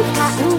i don't cotton.